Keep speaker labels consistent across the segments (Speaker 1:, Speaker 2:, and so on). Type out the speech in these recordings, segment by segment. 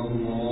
Speaker 1: الله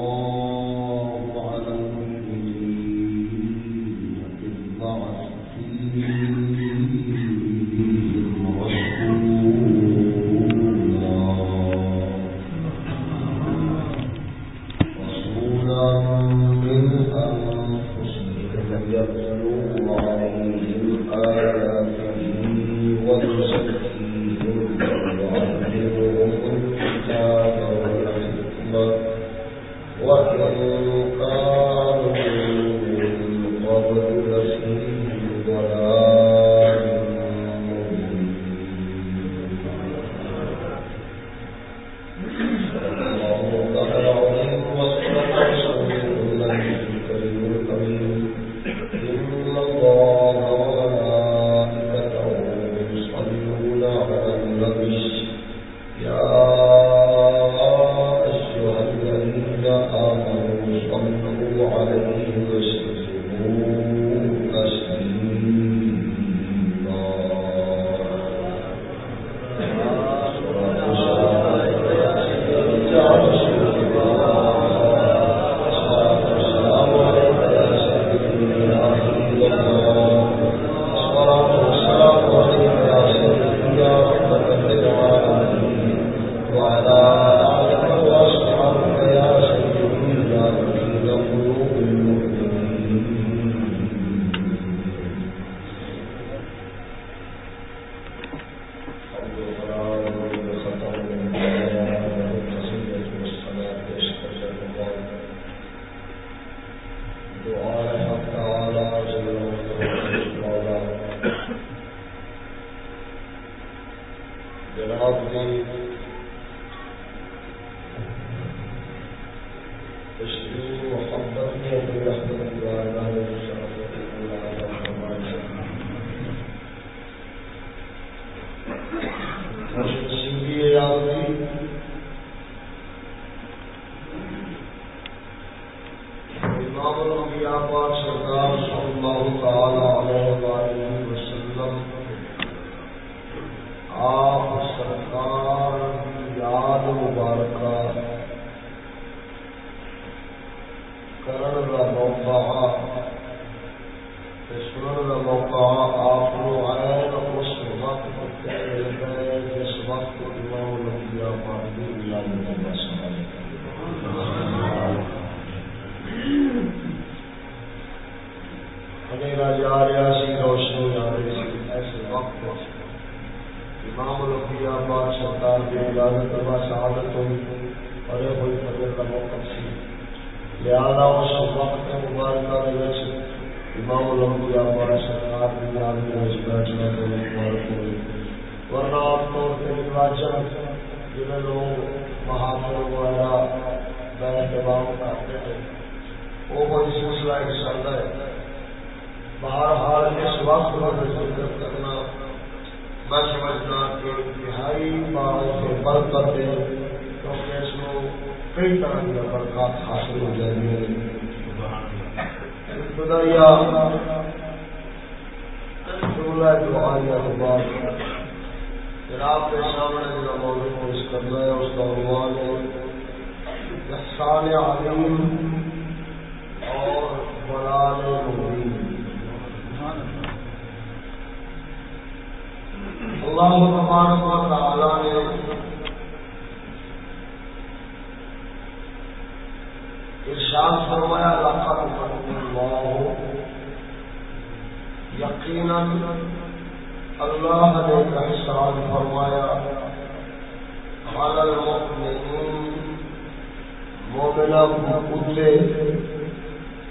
Speaker 1: لم اترے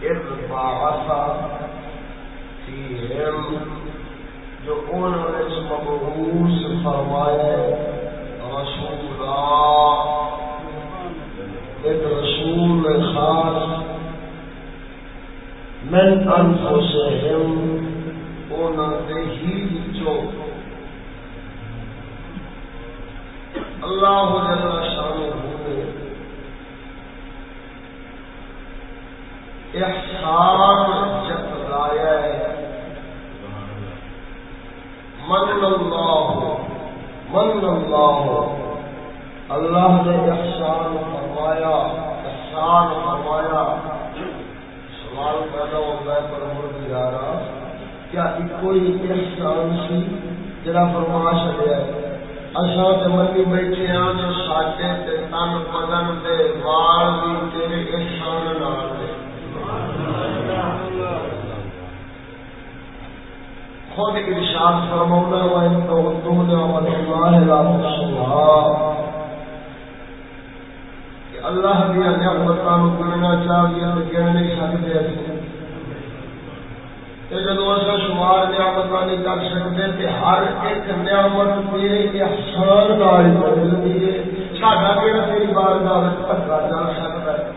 Speaker 1: ارباسا جو انہوں نے فرمائے رسولا ایک رسول خاص، من انفسہم انہوں ہی جو اللہ جل شان احسان جتلایا ہے۔ من اللہ من اللہ۔ اللہ نے احسان فرمایا احسان فرمایا۔ سوال پیدا ہوتا ہے پر ملک کیا کوئی احسان سی؟ جڑا فرما چلے اچھا تو منی بیٹھے ہاں تو ساڈے تن بدن دے وال بھی تیرے احسان نال۔ خود ارشاد فرماؤنا وان تو نعمت اللہ لا تحصوها اللہ دیا نعمتوں گننا چاہیے تو گن نہیں سکتے جدو اصا شمار نعمت نہیں کر سکتے تو ہر ایک نعمت تیرے احسان نال ملتی ہے۔ ساڈا کہڑا تیری بار گاہ پکا جا سکتا ہے۔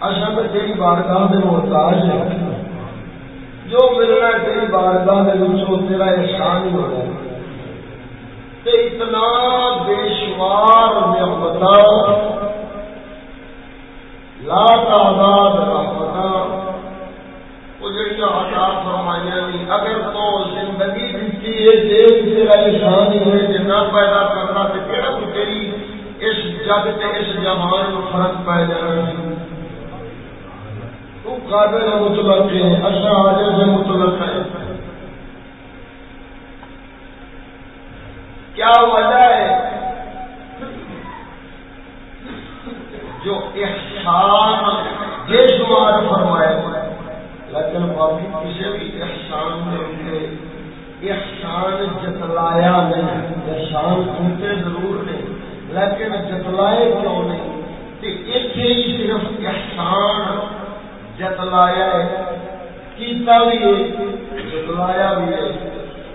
Speaker 1: اصل میں تیری بارگاہ میں محتاج ہے جو ملنا تیری بارگاہ میں تیرا احسان ہی ہونا ہے۔ اتنا بے شمار نعمت لا تعداد رحمت وہ جڑی عطا فرمائی نہیں۔ اگر تو زندگی دیتی ہے دیکھ تیرا احسان ہی ہے کہ نہ پیدا کرنا تو کہڑا تیری اس جگ تے اس جہان میں فرق پی جانا۔ قابل مطلق ہے اچھا سے مطلق ہے کیا وجہ ہے؟ جو احسان، یہ شمار فرمائے۔ لیکن باقی کسی بھی احسان کے احسان جتلایا نہیں، احسان سنتے ضرور نہیں، لیکن جتلائے کیوں نہیں۔ کہ ایک ہی صرف احسان۔ جتلایا ہے، کیتا بھی ہے جتلایا بھی ہے۔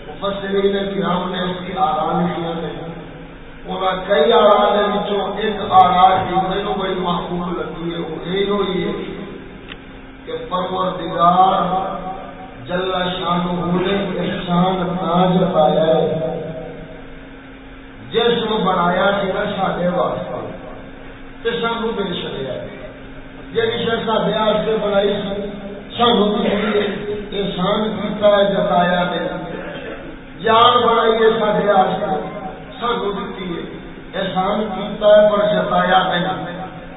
Speaker 1: مفسرین کرام نے اس کی آرا لکھیا ہے انہاں کئی آرا دے وچوں ایک آرا کی مینوں بڑی محبوب لگی ہے، وہ یہ ہوئی ہے کہ پروردگار جل شانہ نے احسان تاج پایا ہے۔ جس جسم بنایا سی نا ساڈے واسطے، تے سانو دے چھڑیا ہے۔ جی شے بنائی احسان کیتا ہے جتایا جان بنائیے سارے سانو دیتی ہے۔ احسان کیتا ہے پر جتایا نہیں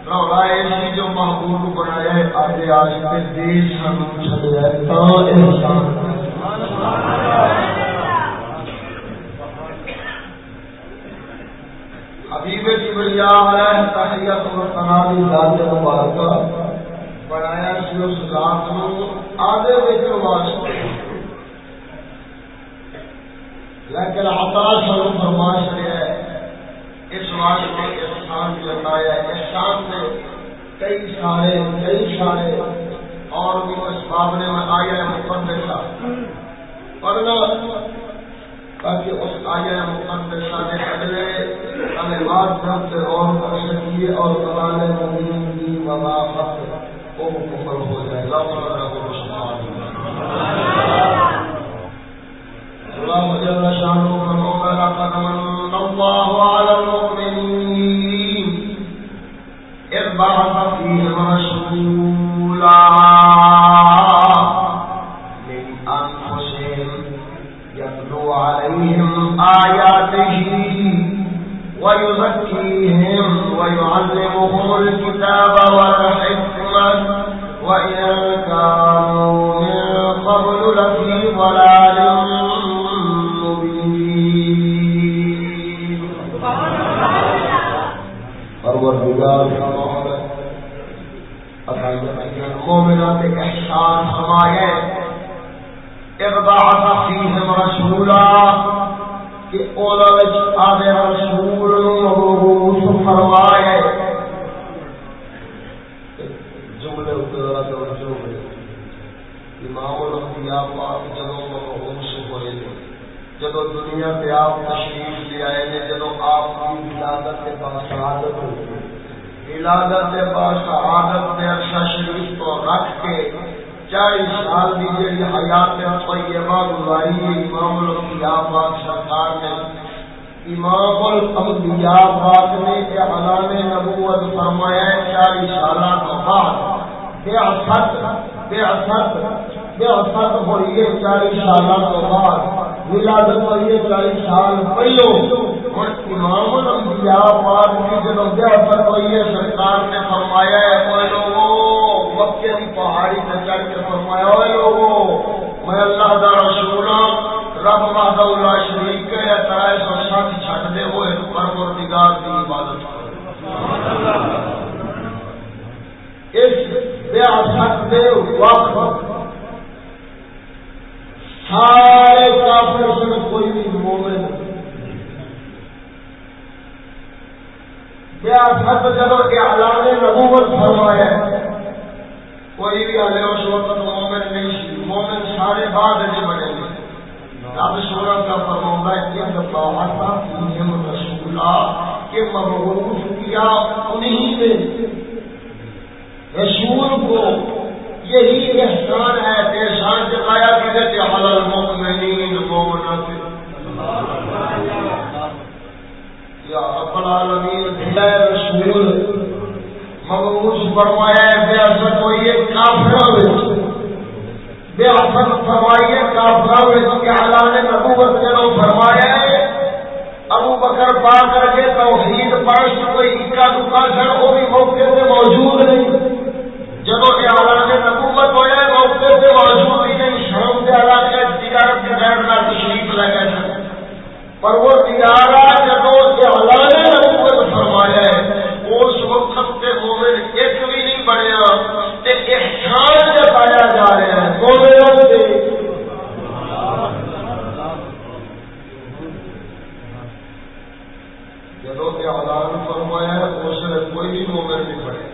Speaker 1: رولا یہ جو محبوب بنایا ہے۔ آگے سانو چلے احسان مبارکہ۔ بنایا سی اس ذات نو آدھے وچ واسطے لیکن عطا سر فرما چلے اس واسطے احسان جتایا احسان سے کئی سارے کئی سارے اور بھی اسباب نے میں آیا مقدسہ۔ پڑھنا تاکہ اس آیا مقدسہ نے اگلے کلمات سب سے اور کر اور قرآن مبین کی وضاحت وہ مکمل ہو جائے۔ لفظ رب جل شانه فقال لقد من الله على المؤمنين إذ بعث فيهم رسولا فرمائے فیہم رسولا کہ اولا وچ آدھے رسول مبعوث فرمائے جملے اترا توجہ ہوئے۔ امام الانبیاء پاک جدو مبعوث ہوئے دنیا پہ آپ تشریف لے آئے نے جدو آپ کی ولادت کے پاس شہادت ہوئی ولادت کے پاس شہادت نے اچھا شریف کو رکھ کے چالیس سال کی حیات طیبہ گزاری امام الانبیاء پاک سرکار نے امام الانبیاء پاک نے اعلان نبوت فرمایا چالیس سال بعد بے اثر بے اثر بے اثر ہوئی ہے بعد ولادت چالیس سال پہلو اور امام الانبیاء پاک کی جب ہوئی ہے سرکار نے فرمایا ہے اے لوگوں مکے کی پہاڑی پہ چڑھ کے فرمایا، اے لوگوں میں اللہ دا رسول رب وحدہ اللہ شریک کے یا ترائے سو ساتھ چھٹ دے، وہ ایک پروردگار کی عبادت کرو اس بیاست دے وقت سارے کافر سن، کوئی بھی مومن۔ جب اعلان نبوت فرمایا ہے کوئی بھی آلے اس وقت مومن نہیں سی مومن سارے بعد نہیں بنے گے رب سورت کا فرما ایک بات رسولا کہ مبعوث کیا انہیں نے رسول کو یہی احسان ہے احسان جتایا کہ حلال مومنین مومنہ سے۔ یا رب العالمین رسول مبعوث فرمایا بے اثر ہوئی ہے کافروں وچ بے اثر فرمائی ہے کافروں وچ کہ اعلان نبوت جنوں فرمایا ہے۔ ابو بکر پا کر کے توحید پرست کوئی اکا دکا سن وہ بھی موقع سے موجود نہیں۔ جب اعلان نبوت ہوا ہے موقع سے موجود ہی نہیں شام کے علاقے تجارت کے غیر کا تشریف لے پر وہ تجارہ جب اعلان نبوت فرمایا ہے اس وقت کے مومن ایک بھی نہیں بنیا احسان جتایا جا رہا ہے مومنوں سے۔ جدو کے اعلان فرمایا ہے، اس نے کوئی بھی مومن نہیں بنے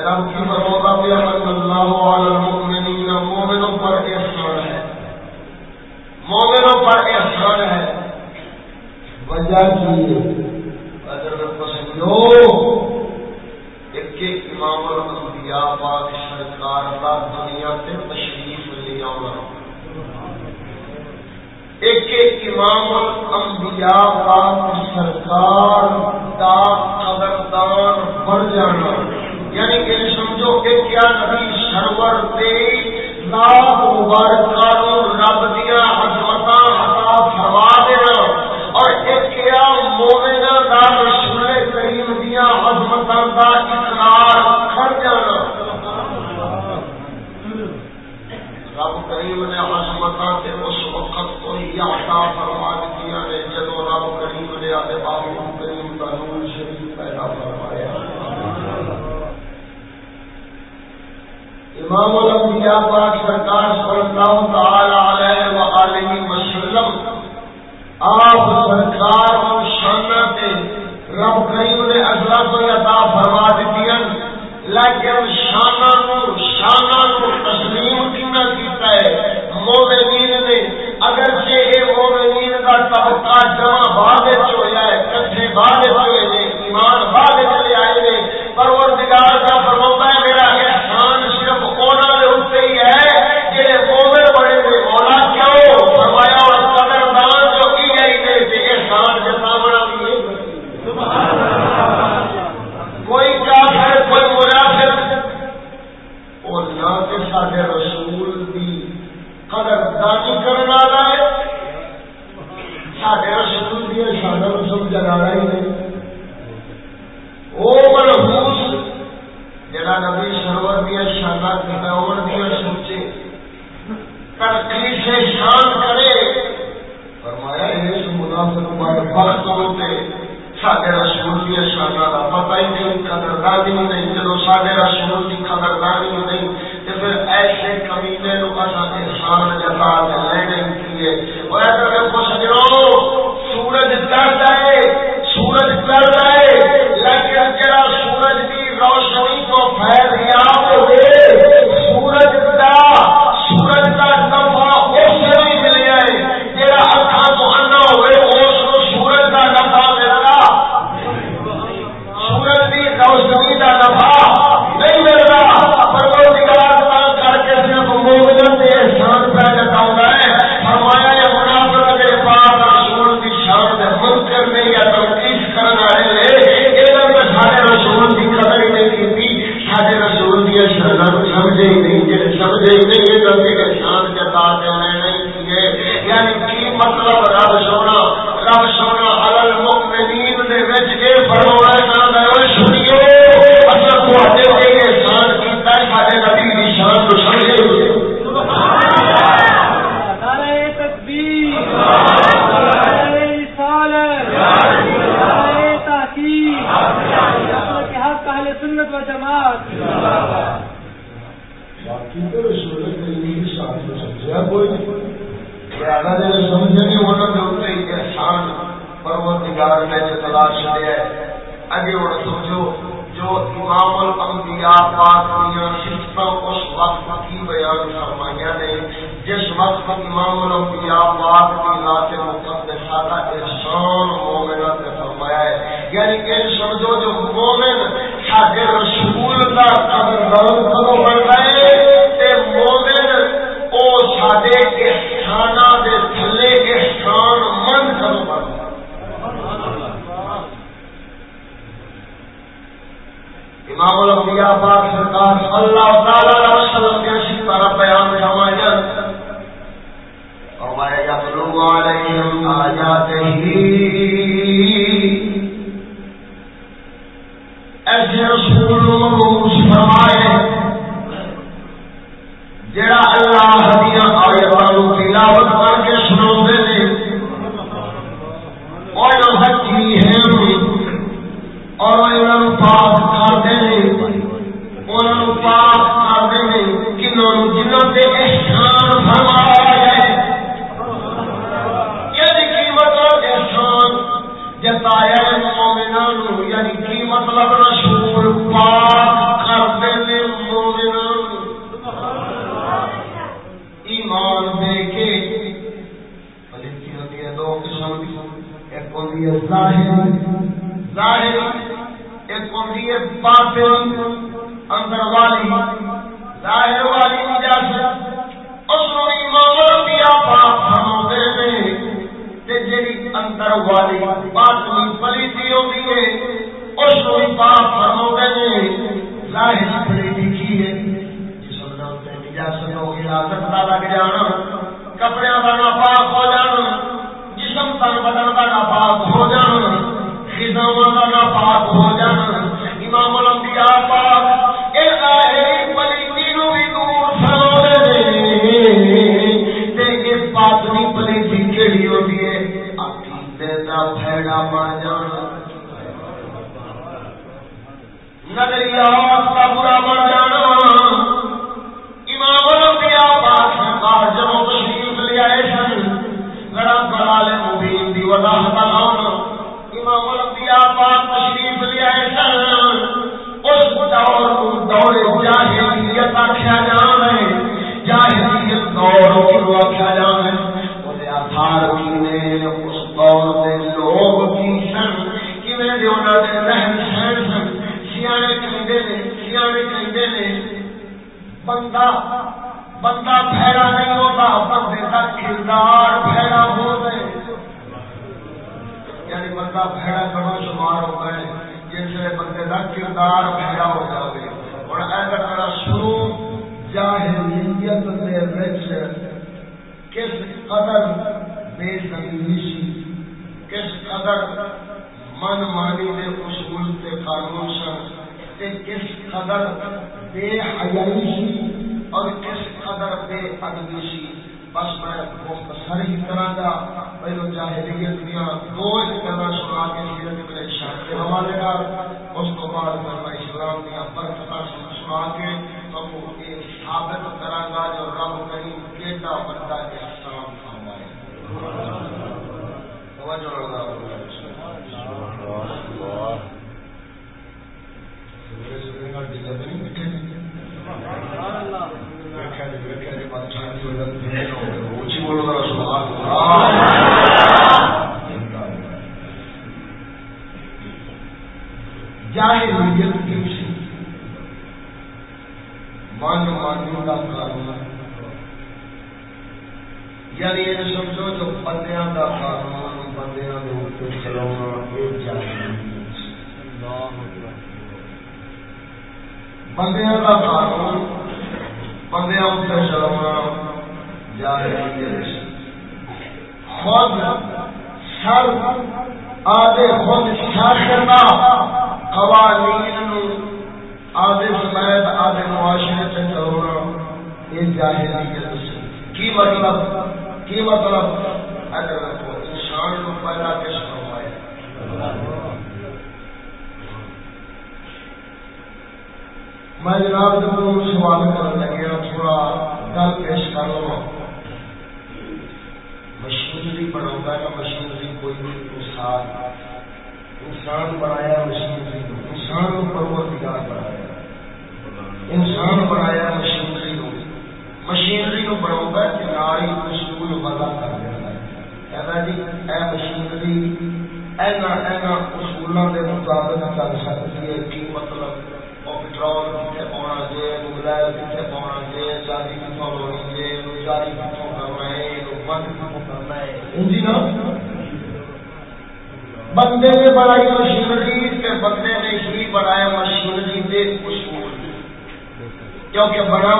Speaker 1: رب کی فرموتا بھی اللہ علی المؤمنین مومنوں پر احسان ہے، مومنوں پر احسان ہے۔ وجہ کی اگر پسندو ایک امام الانبیاء پاک سرکار کا دنیا سے تشریف لے آنا ایک امام الانبیاء پاک سرکار جانا۔ یعنی کہ سمجھو کہ کیا نبی سرور دے لاکھ مبارکہ رب دیا حضمت عطا فرما دینا۔ اور ایک کیا مومنا کا رسول کریم دیا عظمت کا اقرار کر جانا۔ رب کریم نے عظمت سے اس وقت کو ہی عطا فرما دیا نے جب رب کریم نے آتے بابو کریم کا نور شریف پیدا فرمایا۔ امام الانبیاء پاک سرکار صلی اللہ ایمان دے کے پلیتی ہوتی ہے دو قسم ایک ہوتی ہے ظاہر ظاہر ایک ہوتی ہے باطن، اندر والی، ظاہر والی اجازت اس کو امام الانبیاء پاک فرماتے ہیں کہ جڑی اندر والی باطنی پلیتی ہوتی ہے، اس کو پاک فرماتے ہیں ظاہر دور کو ہے وہ آثار کی نے اس دور کے لوگ کی سن کیویں دے انہاں دے رہن سہن سن سیانے کہندے نے سیانے کہندے نے، بندہ بندہ پھیرا نہیں ہوتا، بندے کا کردار پھیرا ہو گئے یعنی بندہ بھڑا کرو شمار ہو گئے جس سے بندے کا کردار بھڑا ہو جائے اور ایسا کرا شروع جاہلیت کے وچ کس قدر بے زمینی کس قدر من مانی دے اصول تے قانون سن تے کس قدر بے حیائی سی اور کس قدر بے ادبی سی بس میں مختصر ہی طرح کا پہلو جاہلیت دیا دو گلا سنا کے سیرت ابن شاہ کے حوالے کا اس کو بعد میں میں اسلام دیا برکت سنا کے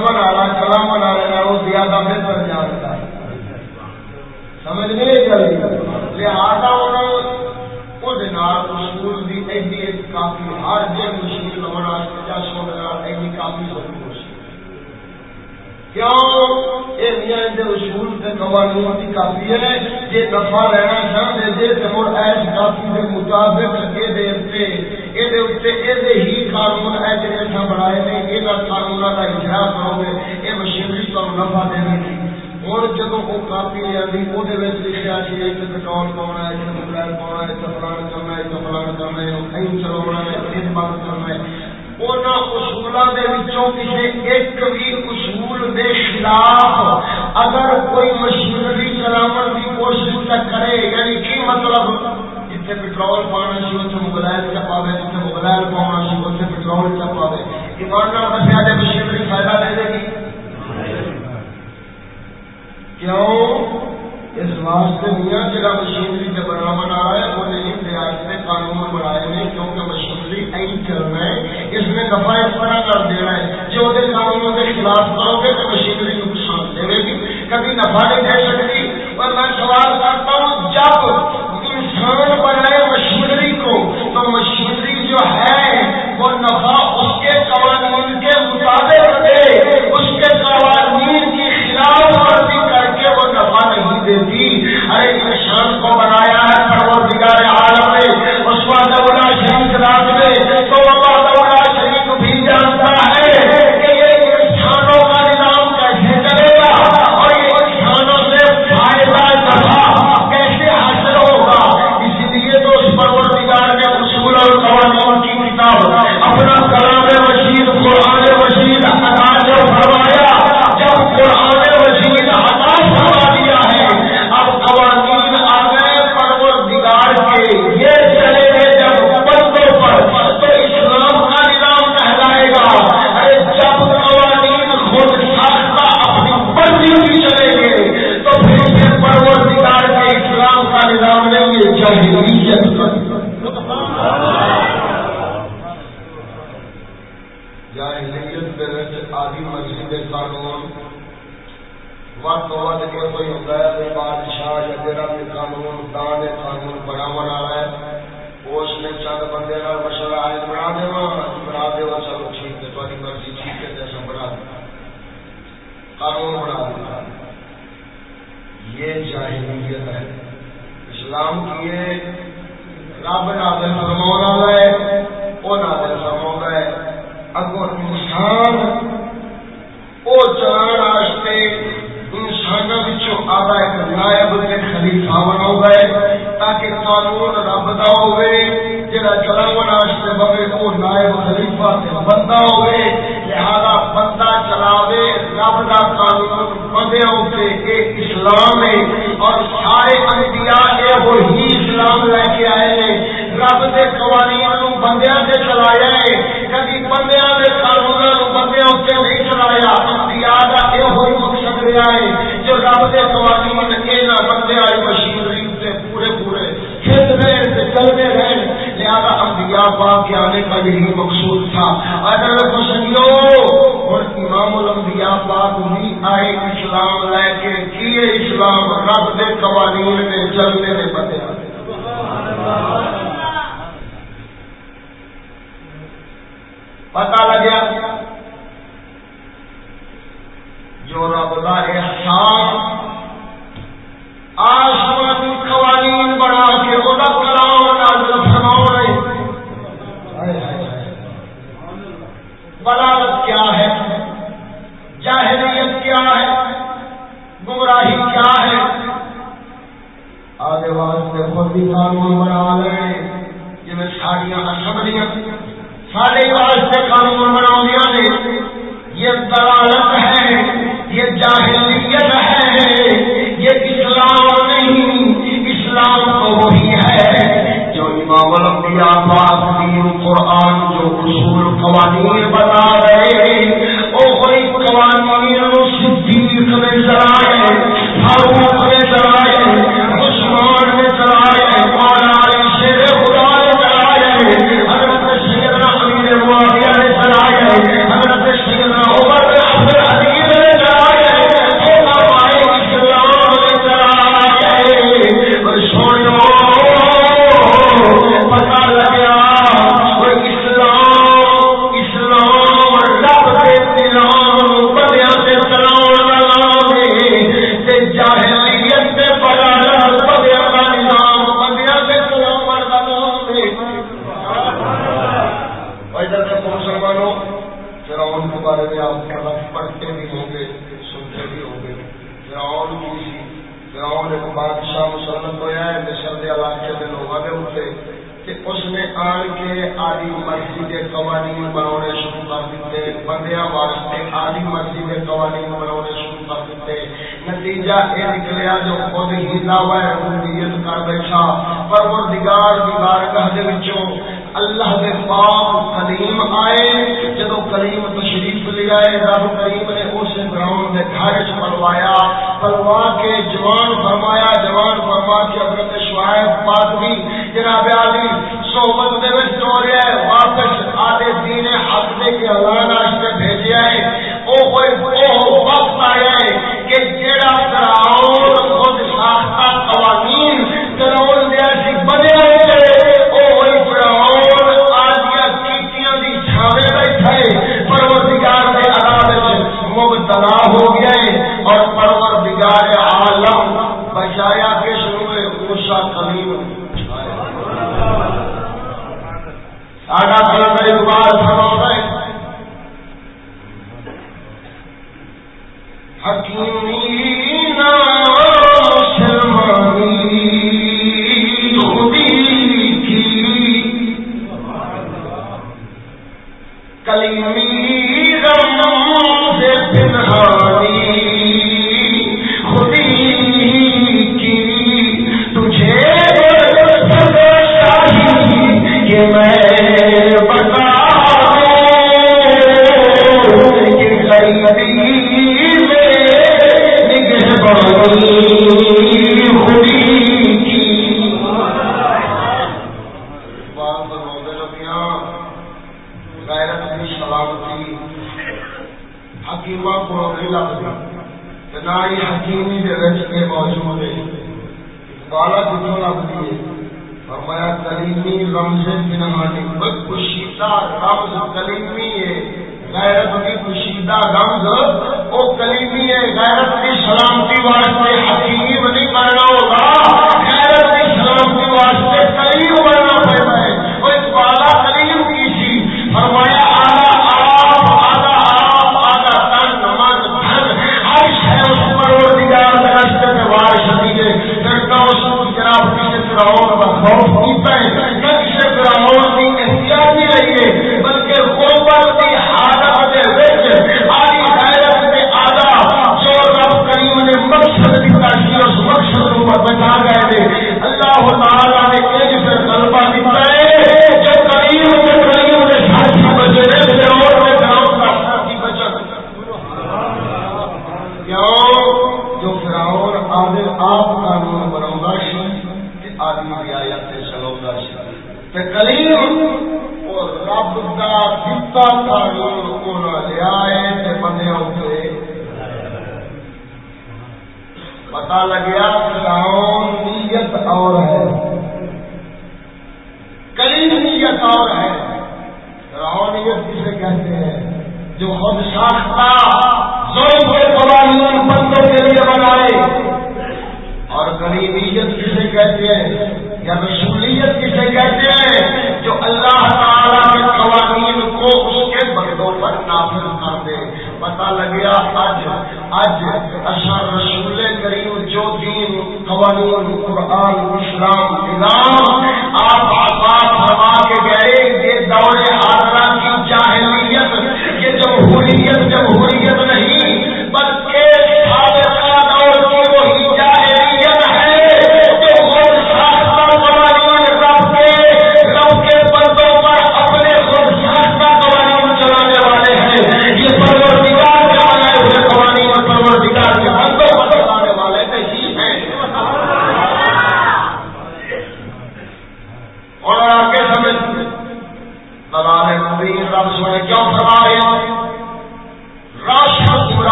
Speaker 1: کیونکہ بناون والا چلاون والے زیادہ بہتر جانتا ہے۔ سمجھ نہیں چلی لہذا انہوں اصول کی ایڈی کافی، ہر جن مشین لونا یا ایڈی کافی ضرور یہ اصول سے قوانین کافی ہے۔ جی نفا لینا چاہتے جی تو ایس کافی کے مطابق یہ ہی قانون ہے جی بنائے نے یہ قانون کا اجرا کرو گے یہ مشینری تمہیں نفا دے گی ہوں جب وہ کاپی آئی وہ لکھا سی ایک پٹرول پاؤنا ہے ایک موبائل پاؤنا ہے فلان کرنا ہے فلان کرنا ہے کہیں چلاونا ہے پھر بند کرنا ہے اصولوں کے کسی ایک بھی اصول کے خلاف اگر کوئی مشینری چلاو کی کوشش کرے یعنی کی مطلب جتنے پٹرول پانا سی اتنے موبائل چپا جتنے موبائل پاؤنا سی اتنے پٹرول چپا ایمان دسیا جائے مشینری فائدہ دے دے گی؟ کیوں؟ اس واسطے میاں جہاں مشینری سے بنا بنا ہے، وہ نہیں ریاستے قانون بنائے ہیں کیونکہ مشینری این چلنا ہے اس میں نفع اس طرح کر دینا ہے۔ جو وہ قانونوں کے خلاف کرو گے تو مشینری نقصان دے گی۔ کبھی نفع نہیں دے سکتی، اور میں سوال کرتا ہوں، جب انسان بنائے مشینری کو، تو مشینری جو ہے، وہ نفع اس کے قوانین کے مطابق دے، اس کے قوانین کی خلاف ورزی نفع نہیں دیتی۔ ارے انسان کو بنایا ہے پروردگار عالم۔ ضلالت کیا ہے؟ جاہریت کیا ہے؟ گمراہی کیا ہے؟ آدھے واسطے خود بھی قانون بنا لے جی میں ساڑیاں سمجھیاں۔ سارے واسطے قانون بنا دیا نے۔ یہ دلالت ہے، یہ جاہریت ہے۔ یہ اسلام امام الانبیاء پاک دین قرآن جو اصول قوانین بتا رہے ہیں او کوئی قوانین صدیق میں ذرائع فاروق دنیا واسطے آدھی مرضی کے قوانین بنا شروع کر دیتے۔ نتیجہ یہ نکلیا جو خود ہی دعوی عبودیت کر بیٹھا۔ پر پروردگار کی بارگاہ دے وچوں اللہ دے پاپ کلیم آئے۔ جدو کلیم تشریف لے آئے رب کریم نے اس گراؤنڈ کے گھر چلوایا پلوایا پلوا کے جوان فرمایا، جوان فرما کے اپنے شوائب پا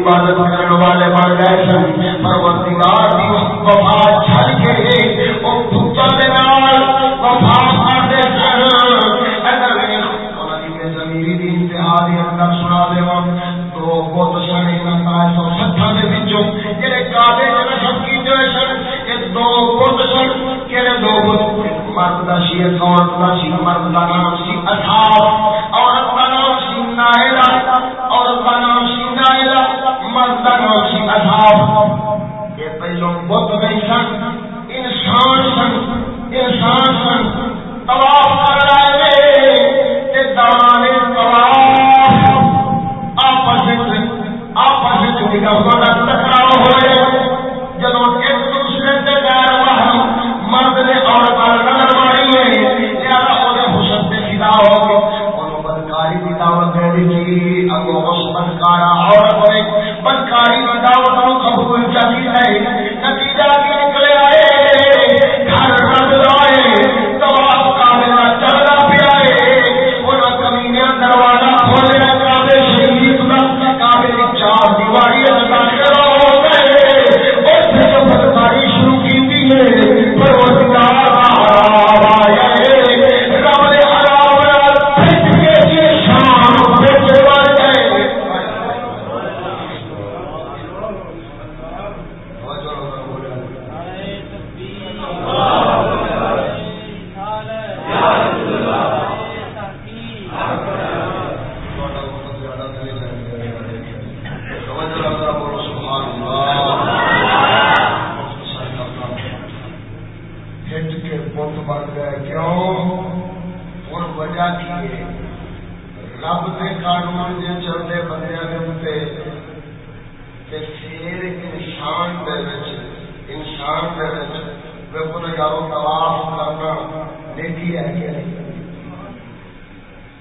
Speaker 1: عبادت کرنے والے پر گئے پروردگار وفا چھڑ کے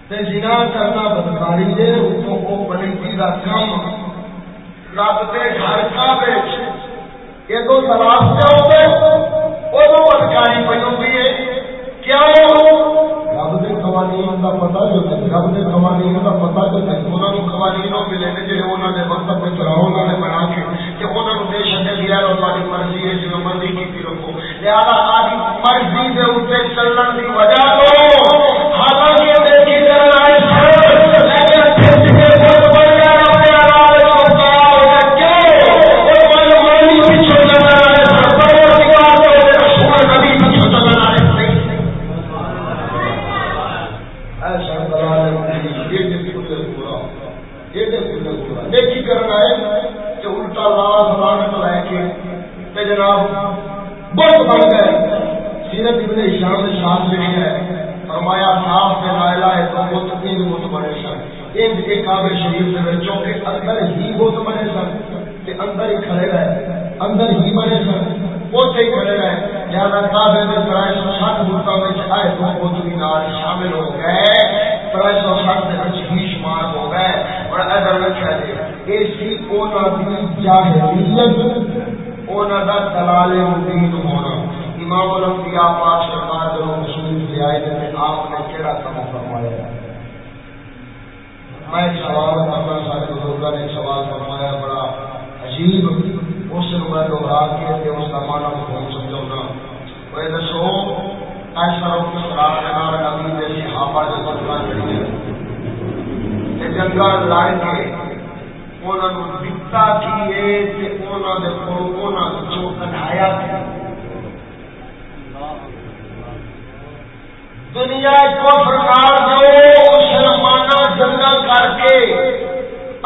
Speaker 1: جنا کرنا بدکاری ہے وہ پلیتی کا کم رب کے گھر کا یہ تو تلاش جاؤ گے ادو بدکاری پہ ہوتی ہے۔ کیوں رب کے قوانین کا پتا جو ہے، رب کے قوانین کا پتا جو ہے، انہوں نے قوانین ملے نے جی انہوں نے وقت میں چلاؤ، انہوں نے بنا کے کہ انہوں نے دے سکے دیا تاری مرضی ہے جو مرضی کی رکھو۔ لہٰذا آدھی مرضی کے اتنے چلن کی وجہ تو نے سے شان ہے۔ فرمایا ہے تو بنے سن۔ ایک کابل شریف کے بچوں کے اندر ہی وہ بنے سن۔ کہ اندر ہی کھڑے رہے، اندر ہی بنے سن۔ وہ کھڑے رہے۔ کابل آئے تو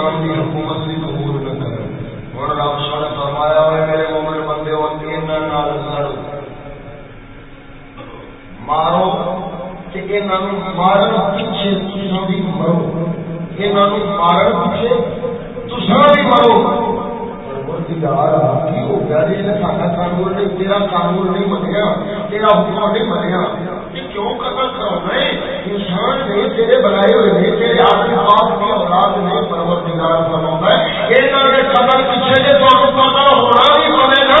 Speaker 1: اسلام کی حکومت سے قبول نہ کرے۔ اور رب سر فرمایا ہے میرے مومن بندے اور تین نال لڑو۔ مارو کہ یہاں مارن پیچھے تسا بھی مرو۔ یہاں مارن پیچھے تسا بھی مرو۔ سارا جی، قانون نہیں تیرا قانون نہیں بنیا تیرا حکم نہیں بنیا کیوں قتل کرنا ہے انسان نے تیرے بنائے ہوئے نہیں، تیرے آدمی پاس کی اولاد نے پرور نگار فرما ہے یہ خبر پیچھے جی تمہیں پتا ہونا بھی پڑے گا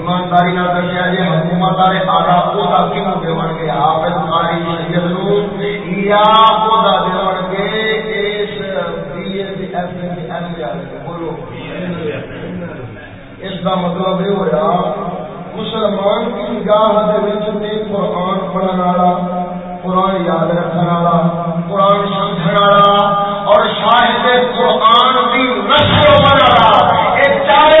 Speaker 1: ایمانداری نہ دسیا جی حکومت والے آلہ وہ نہ دے بڑھ کے آپ ہماری شریعت نو یا وہ دے بڑھ کے اس بی ایس ایف ایم بولو۔ اس کا مطلب یہ ہوا مسلمان کی نگاہ قرآن پڑھنے والا، قرآن یاد رکھنے والا، قرآن سمجھنے والا، اور شاہد قرآن کی نشر ہونے والا یہ چاہے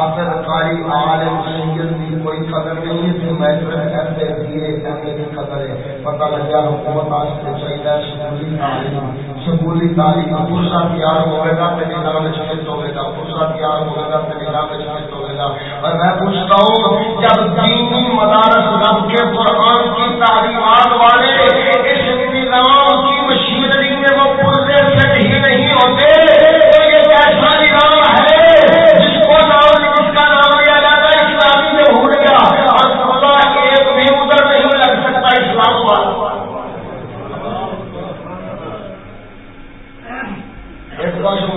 Speaker 1: آخر کاری عالم سید بھی کوئی قدر نہیں ہے تو میں جو محفل کرتے دیے کرنے کی قدر ہے۔ پتہ لگ حکومت آج سے چاہیدہ شمولی تعلیم۔ شمولی تعلیم پورسا تیار ہوئے گا، تیرے نام شمیت شامل ہوئے گا۔ پورسا تیار ہوئے گا، تیرے نام شمیت شامل ہوئے گا۔ اور میں پوچھتا ہوں، جب دینی مدارس رب کے قرآن کی تعلیمات والے اس نظام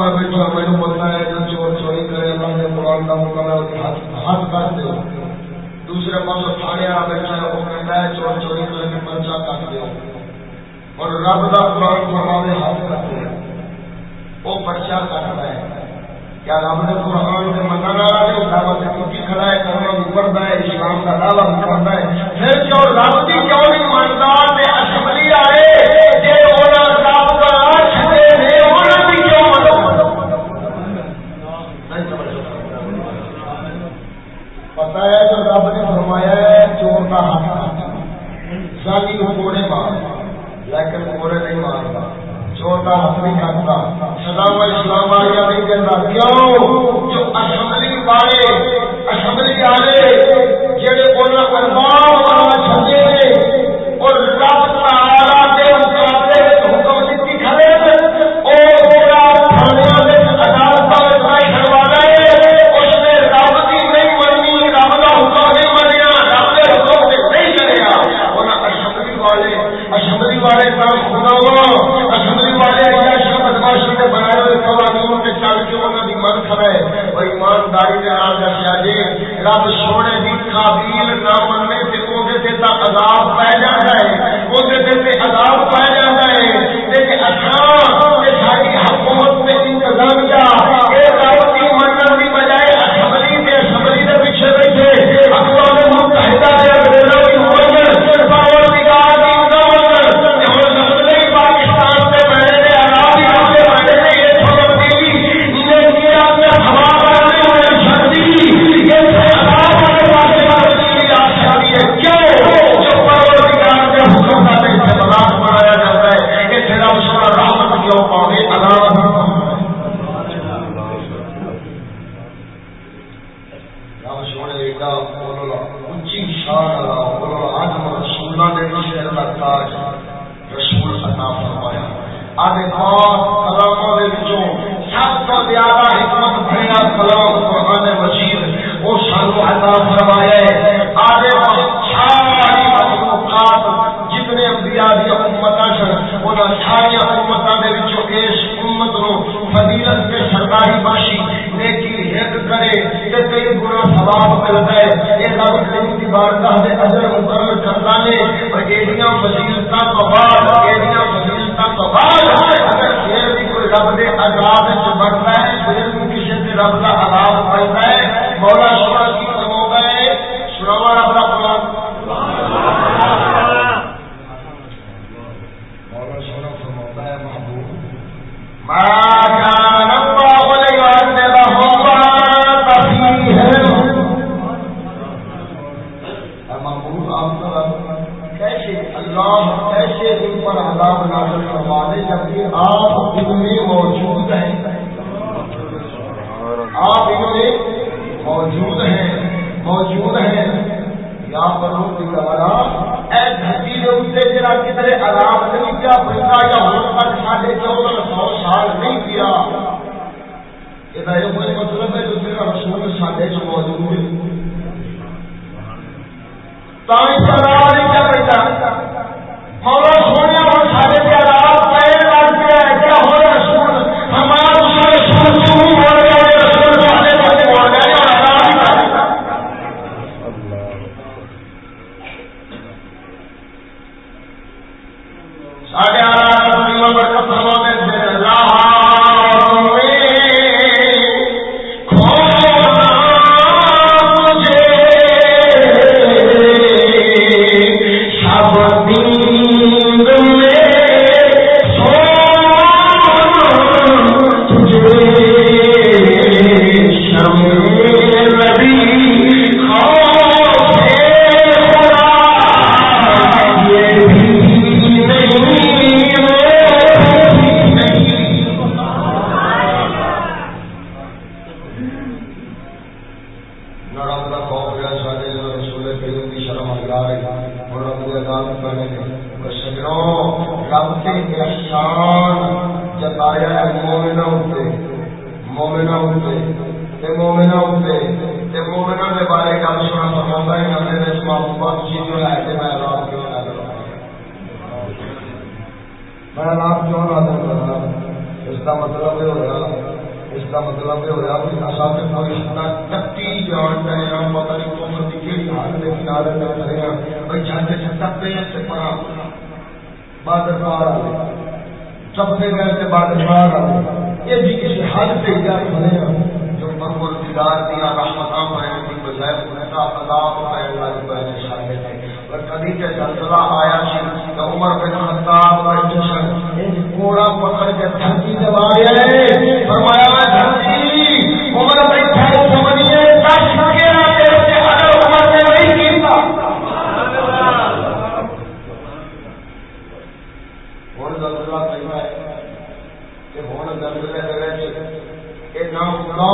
Speaker 1: کا بیٹا میرے بتائے کہ چور چوری کرے اللہ نے قرآن کا مقابلہ ہاتھ کاٹ دے دوسرے پاس اٹھانے آ بیٹھا ہے وہ کہتا ہے چور چوری کرے کے پرچہ کاٹ دیا اور رب کا قرآن فرمانے ہاتھ کاٹ دیا وہ پرچہ کاٹ ہے کیا رب نے قرآن سے منع نہ رکھے دعوت کیونکہ کھڑا ہے کرنا ابھرتا ہے اسلام کا دعوت کرتا ہے پھر جو رب کی کیوں نہیں مانتا؟ اشملی آئے چور کا ہاتھ نہیں کاٹتا سلام اسلام والا نہیں کہتا کیوں؟ جو اسمبلی والے اسمبلی والے جہے انہوں ارباب رب سونے کی قابل نہ مننے سے وہ عذاب پی جاتا ہے وہ عذاب پی نہ خدا۔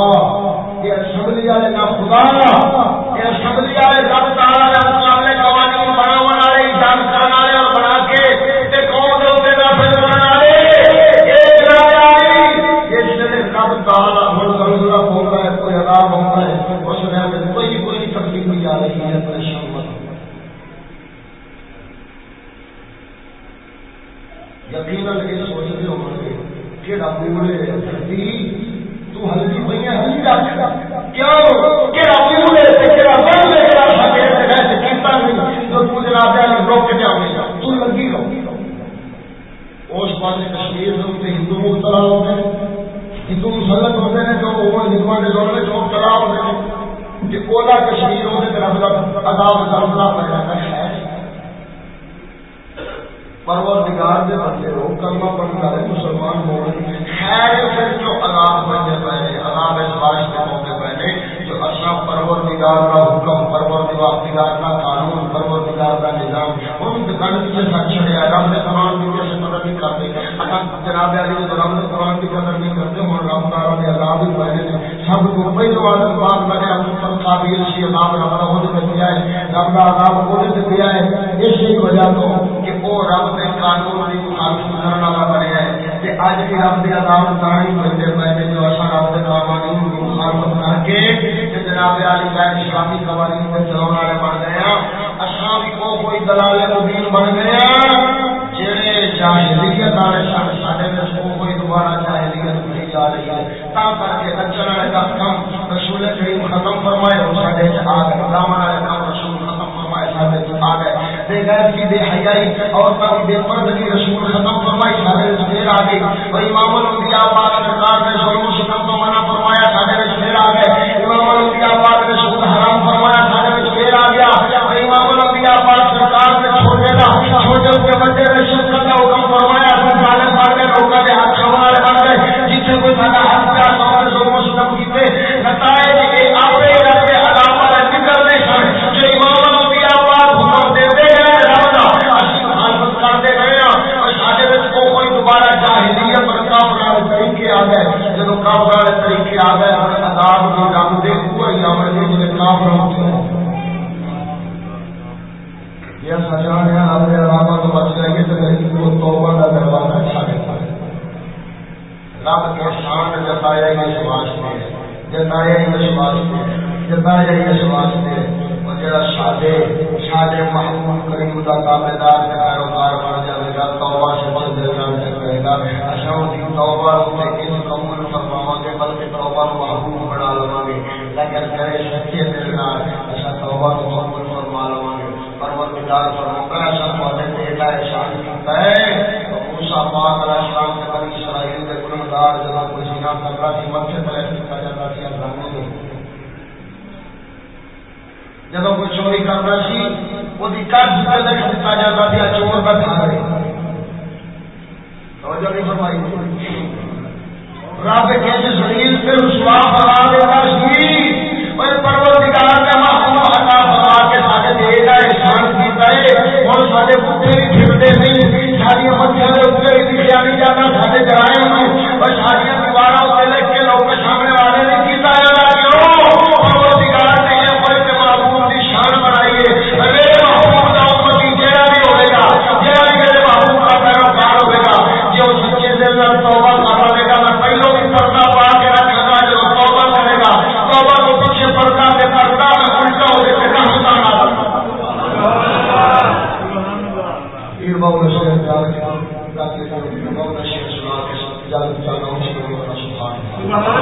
Speaker 1: یہ اسمبلی والے نہ خدا۔ یہ اسمبلی والے رب تعالی اور بے پردگی رسول ختم فرمائی سارے سفید آ گئی اور امام الانبیاء پاک تعالیٰ سبحان اللہ۔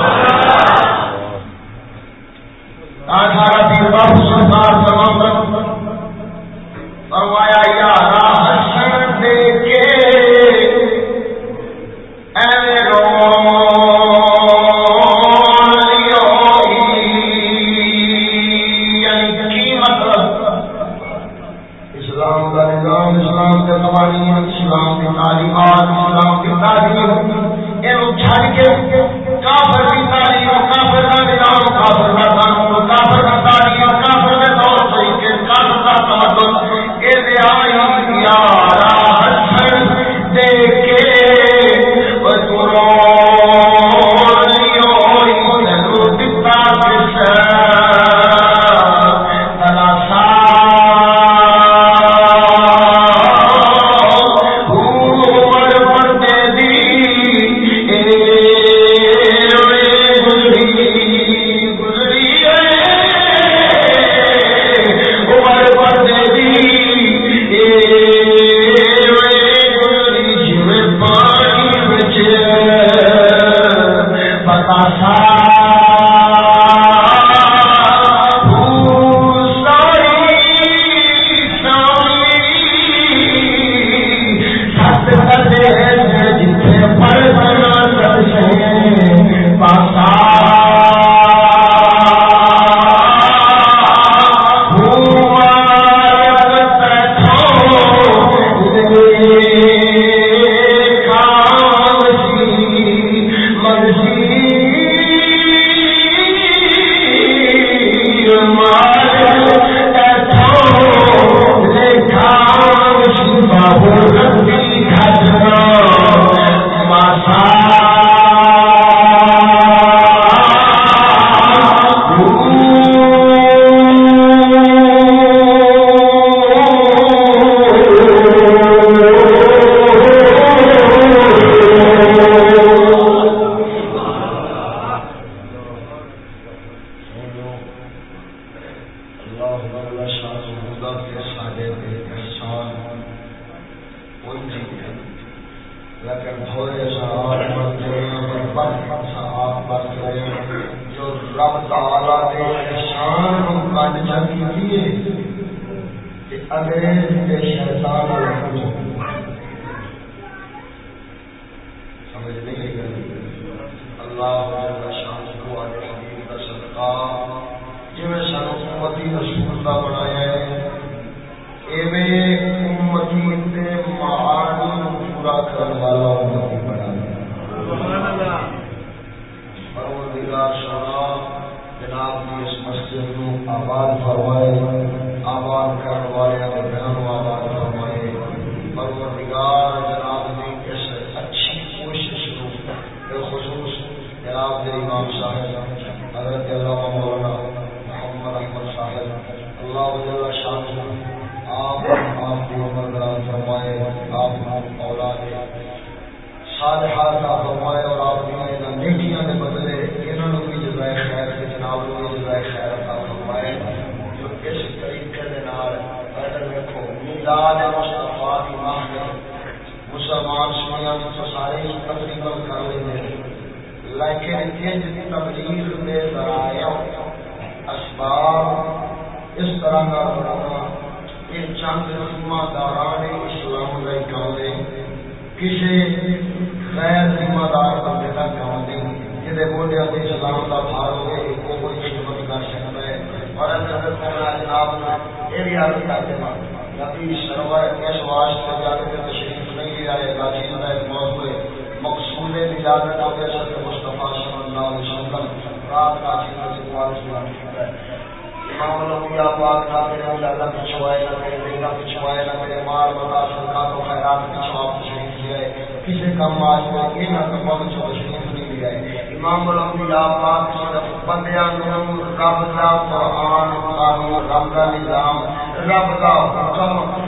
Speaker 1: رب کا حکم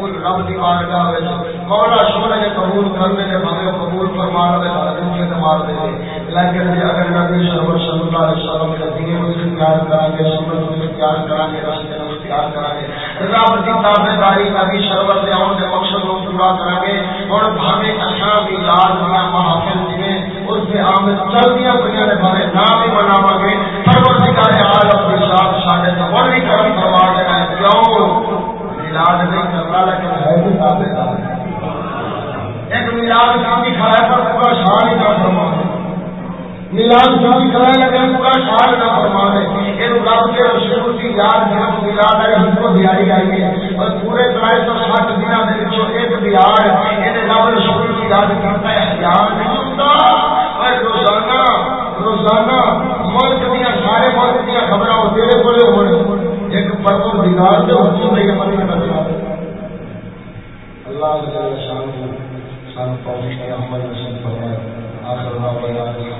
Speaker 1: قبول رب دی بارگاہ وچ مولا سونے نے قبول کرنے نے بھاوے قبول فرمانا دے حاضر کے دمار دے لیکن اگر نبی سرور صلی اللہ علیہ وسلم کے دین کو اختیار کریں گے کو اختیار کریں راستے کو اختیار کریں گے، رب دی تابعداری نبی سرور دے اون دے مقصد کو پورا کریں گے اور بھاوے اساں دی یاد نہ محافل دی اس دے آمد چلدیاں پڑیاں دے بارے نہ بھی بناواں پروردگار عالم کے ساتھ ساڈے تے کرم فرما دے کیوں؟ ملاد نہیں کرتا لیکن ہے بھی تابے دار ایک ملاد کام کی کھایا پر پورا شان ہی کر فرما ملاد شادی کرائے لیکن پورا شان نہ فرما دے۔ یہ رب کے رسول کی یاد جب ملاد ہے ہم کو دیاری آئی ہے۔ اور پورے ترائی سو ساٹھ دن کے ایک دیار یہ رب رسول کی یاد کرتا ہے۔ یاد نہیں ہوتا اور روزانہ روزانہ، ملک دیا، سارے ملک دیا خبر تیرے کو ایک پرور دگار جو حکم نہیں پتہ کرنا اللہ شان سان توفیق عمل نصیب فرمائے۔ آخر اللہ